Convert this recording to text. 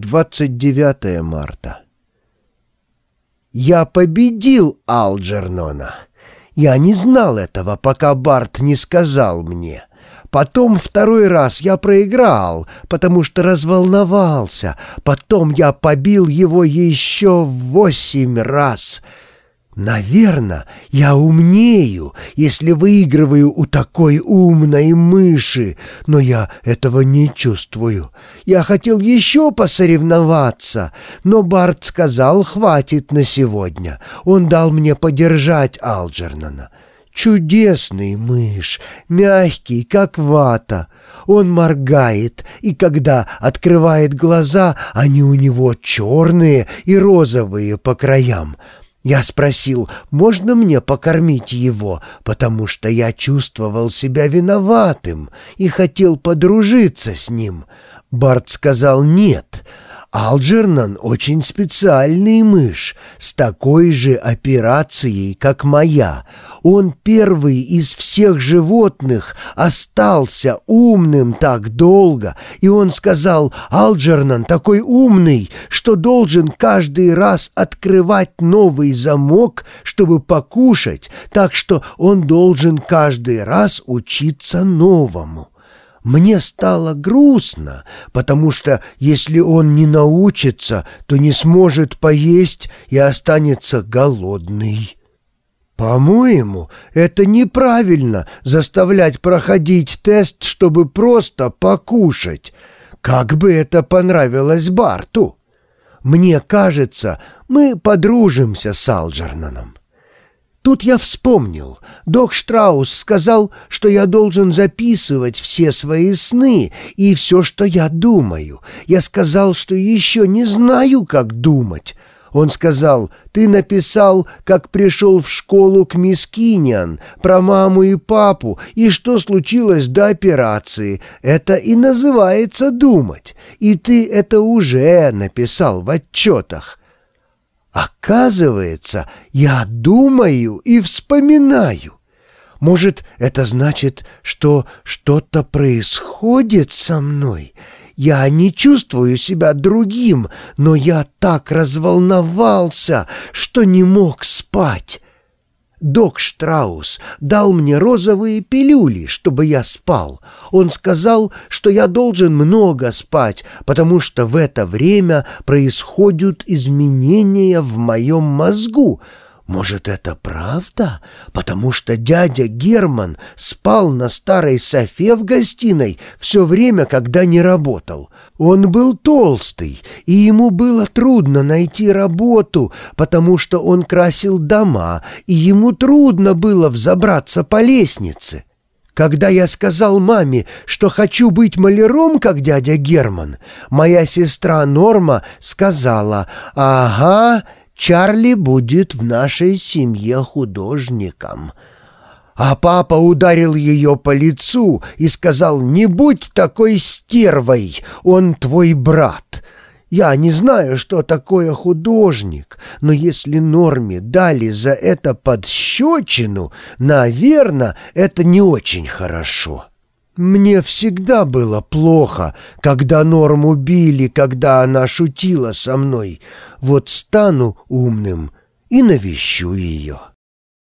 29 марта. Я победил Алджернона. Я не знал этого, пока Барт не сказал мне. Потом второй раз я проиграл, потому что разволновался. Потом я побил его еще восемь раз — Наверное, я умнею, если выигрываю у такой умной мыши, но я этого не чувствую. Я хотел еще посоревноваться, но Барт сказал, хватит на сегодня. Он дал мне подержать Алджернона. Чудесный мышь, мягкий, как вата. Он моргает, и когда открывает глаза, они у него черные и розовые по краям — я спросил, можно мне покормить его, потому что я чувствовал себя виноватым и хотел подружиться с ним. Барт сказал «нет», Алджернан очень специальный мышь, с такой же операцией, как моя. Он первый из всех животных остался умным так долго, и он сказал, Алджернан такой умный, что должен каждый раз открывать новый замок, чтобы покушать, так что он должен каждый раз учиться новому. Мне стало грустно, потому что если он не научится, то не сможет поесть и останется голодный. По-моему, это неправильно заставлять проходить тест, чтобы просто покушать. Как бы это понравилось Барту? Мне кажется, мы подружимся с Алджернаном. Тут я вспомнил. Док Штраус сказал, что я должен записывать все свои сны и все, что я думаю. Я сказал, что еще не знаю, как думать. Он сказал, ты написал, как пришел в школу к мисс Киньян, про маму и папу, и что случилось до операции. Это и называется думать. И ты это уже написал в отчетах. Оказывается, я думаю и вспоминаю. Может, это значит, что что-то происходит со мной? Я не чувствую себя другим, но я так разволновался, что не мог спать. Док Штраус дал мне розовые пилюли, чтобы я спал. Он сказал, что я должен много спать, потому что в это время происходят изменения в моем мозгу — может, это правда? Потому что дядя Герман спал на старой софе в гостиной все время, когда не работал. Он был толстый, и ему было трудно найти работу, потому что он красил дома, и ему трудно было взобраться по лестнице. Когда я сказал маме, что хочу быть маляром, как дядя Герман, моя сестра Норма сказала «Ага, Чарли будет в нашей семье художником». А папа ударил ее по лицу и сказал, «Не будь такой стервой, он твой брат». Я не знаю, что такое художник, но если Норме дали за это подщечину, наверное, это не очень хорошо». Мне всегда было плохо, когда Норму били, когда она шутила со мной. Вот стану умным и навещу ее».